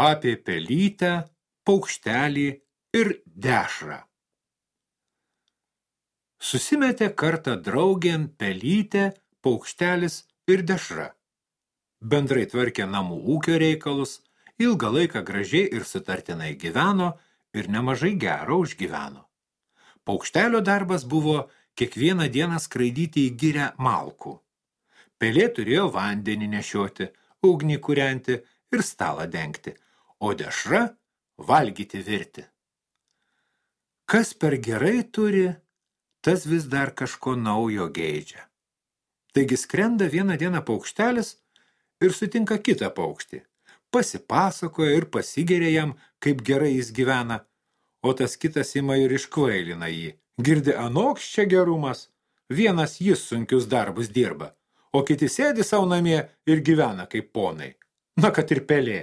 apie pelytę, paukštelį ir dešrą. Susimetė kartą draugėn pelytė, paukštelis ir dešra. Bendrai tvarkė namų ūkio reikalus, ilgą laiką gražiai ir sutartinai gyveno ir nemažai gero užgyveno. Paukštelio darbas buvo kiekvieną dieną skraidyti į gyrę malkų. Pelė turėjo vandenį nešioti, ugnį kūrenti ir stalą dengti, o dešra valgyti virti. Kas per gerai turi, tas vis dar kažko naujo geidžia. Taigi skrenda vieną dieną paukštelis ir sutinka kitą paukštį. Pasipasakoja ir pasigeria jam, kaip gerai jis gyvena, o tas kitas ima ir iškvailina jį. Girdi anoks čia gerumas, vienas jis sunkius darbus dirba, o kiti sėdi savo namie ir gyvena kaip ponai. Na, kad ir pelė,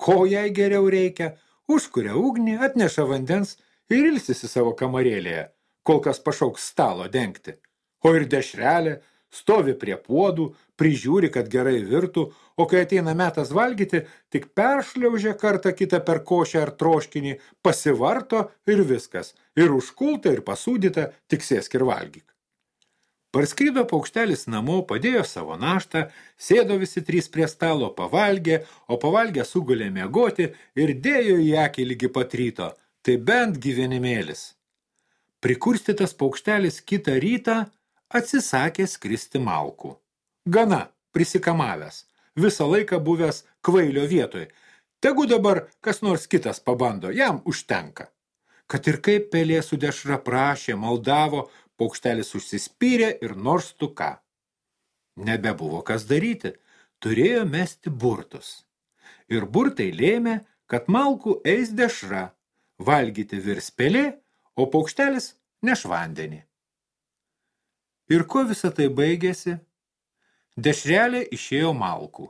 ko jai geriau reikia, užkuria ugnį, atneša vandens ir ilsisi savo kamarėlėje, kol kas pašauks stalo dengti. O ir dešrelė stovi prie puodų, prižiūri, kad gerai virtų, o kai ateina metas valgyti, tik peršliaužia kartą kitą per košę ar troškinį, pasivarto ir viskas. Ir užkulta, ir pasūdyta, tik sėsk ir valgyk. Parskrido paukštelis namo, padėjo savo naštą, sėdo visi trys prie stalo, pavalgė, o pavalgė sugulė miegoti ir dėjo į akį lygi pat ryto. Tai bent gyvenimėlis. Prikurstytas paukštelis kitą rytą atsisakė skristi malkų. Gana, prisikamavęs, visą laiką buvęs kvailio vietoj. Tegu dabar kas nors kitas pabando, jam užtenka. Kad ir kaip pelė su dešra prašė, maldavo, paukštelis užsispyrė ir nors tu ką. Nebebuvo kas daryti, turėjo mesti burtus. Ir burtai lėmė, kad malkų eis dešra, valgyti virs pelė, o paukštelis neš vandenį. Ir kuo visą tai baigėsi? Dešrelė išėjo malkų.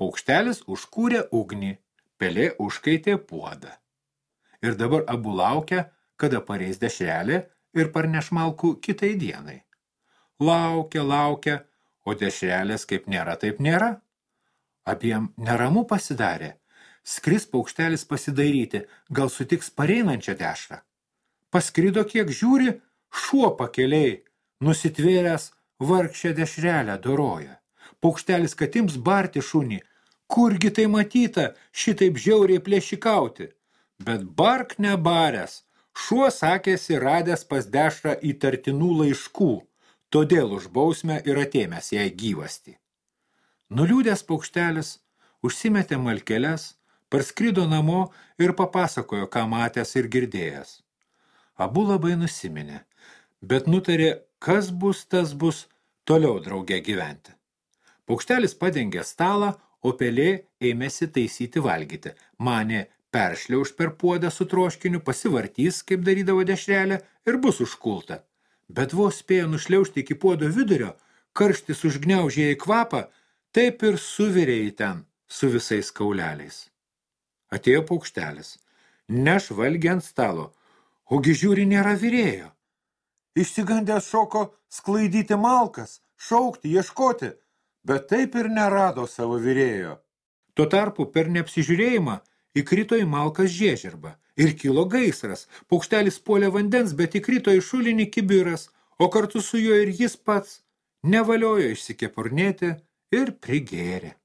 Paukštelis užkūrė ugnį, pelė užkaitė puodą. Ir dabar abu laukia, kada pareis dešrelė ir parneš malkų kitai dienai. Laukia, laukia, o dešrelės kaip nėra, taip nėra. Abiem neramu pasidarė. Skris paukštelis pasidairyti, gal sutiks pareinančią dešrą. Paskrido kiek žiūri, šuo pakeliai, nusitvėręs vargšę dešrelę doroja. Paukštelis katims barti šunį, kurgi tai matyta šitaip žiauriai plėšikauti. Bet bark nebaręs, šuo sakėsi radęs pas dešrą įtartinų laiškų, todėl už bausmę ir atėmęs jai gyvasti. Nuliūdęs paukštelis užsimetė malkeles, parskrido namo ir papasakojo, ką matęs ir girdėjęs. Abu labai nusiminė, bet nutarė, kas bus, tas bus toliau drauge gyventi. Paukštelis padengė stalą, o pelė ėmėsi taisyti valgyti. Manė, peršliauž per puodą su troškiniu, pasivartys, kaip darydavo dešrelę, ir bus užkulta. Bet vos spėjo nušliaužti iki puodo vidurio, karštis užgniaužė į kvapą, taip ir suvirė į ten su visais kauleliais. Atėjo paukštelis, neš valgį ant stalo, ogi žiūri nėra virėjo. Išsigandęs šoko sklaidyti malkas, šaukti, ieškoti, bet taip ir nerado savo vyrėjo. Tuo tarpu per neapsižiūrėjimą įkrito į malkas žiežirbą ir kilo gaisras. Paukštelis puolė vandens, bet įkrito į šulinį kibiras, o kartu su juo ir jis pats nevaliojo išsikepurnėti ir prigėrė.